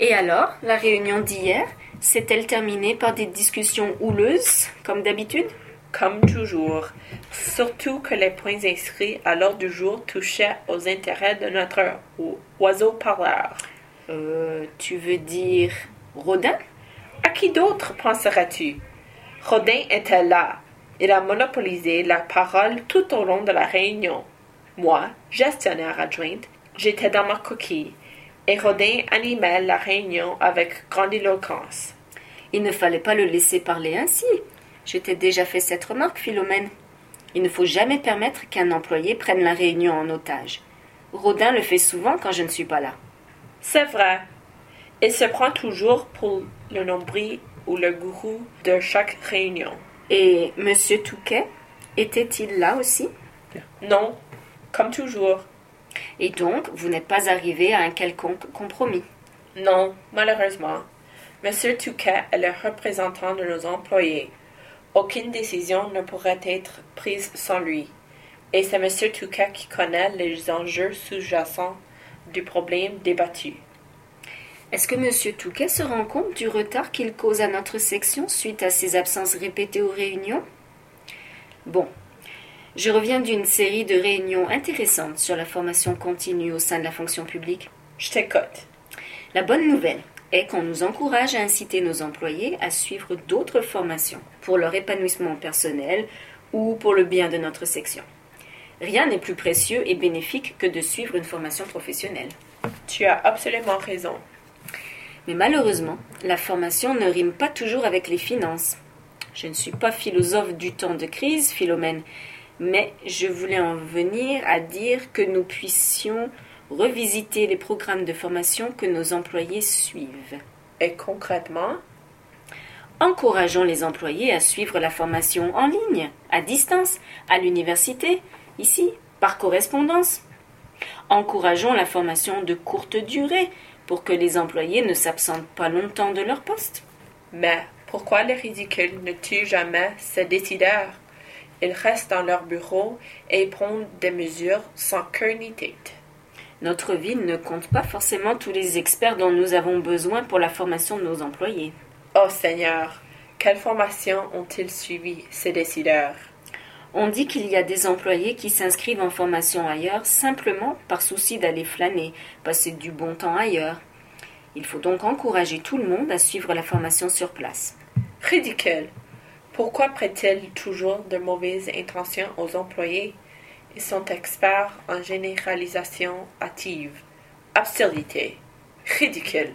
Et alors, la réunion d'hier s'est-elle terminée par des discussions houleuses, comme d'habitude? Comme toujours, surtout que les points inscrits à l'ordre du jour touchaient aux intérêts de notre oiseau parleur. Euh, tu veux dire Rodin? À qui d'autre penserais-tu? Rodin était là. Il a monopolisé la parole tout au long de la réunion. Moi, gestionnaire adjointe, j'étais dans ma coquille, et Rodin animait la réunion avec grandiloquence. Il ne fallait pas le laisser parler ainsi. Je t'ai déjà fait cette remarque, Philomène. Il ne faut jamais permettre qu'un employé prenne la réunion en otage. Rodin le fait souvent quand je ne suis pas là. C'est vrai. Il se prend toujours pour le nombril ou le gourou de chaque réunion. Et Monsieur Touquet était-il là aussi? Non, comme toujours. Et donc, vous n'êtes pas arrivé à un quelconque compromis Non, malheureusement. Monsieur Touquet est le représentant de nos employés. Aucune décision ne pourrait être prise sans lui. Et c'est Monsieur Touquet qui connaît les enjeux sous-jacents du problème débattu. Est-ce que Monsieur Touquet se rend compte du retard qu'il cause à notre section suite à ses absences répétées aux réunions? Bon, je reviens d'une série de réunions intéressantes sur la formation continue au sein de la fonction publique. Je t'écoute. La bonne nouvelle est qu'on nous encourage à inciter nos employés à suivre d'autres formations pour leur épanouissement personnel ou pour le bien de notre section. Rien n'est plus précieux et bénéfique que de suivre une formation professionnelle. Tu as absolument raison. Mais malheureusement, la formation ne rime pas toujours avec les finances. Je ne suis pas philosophe du temps de crise, Philomène, mais je voulais en venir à dire que nous puissions revisiter les programmes de formation que nos employés suivent. Et concrètement? Encourageons les employés à suivre la formation en ligne, à distance, à l'université, ici, par correspondance. Encourageons la formation de courte durée pour que les employés ne s'absentent pas longtemps de leur poste. Mais pourquoi les ridicules ne tuent jamais ces décideurs? Ils restent dans leur bureau et prennent des mesures sans queue ni tête. Notre ville ne compte pas forcément tous les experts dont nous avons besoin pour la formation de nos employés. Oh Seigneur, quelle formation ont-ils suivi, ces décideurs? On dit qu'il y a des employés qui s'inscrivent en formation ailleurs simplement par souci d'aller flâner, passer du bon temps ailleurs. Il faut donc encourager tout le monde à suivre la formation sur place. Ridicule. Pourquoi prêtent-ils toujours de mauvaises intentions aux employés? Ils sont experts en généralisation hâtive. Absurdité. Ridicule.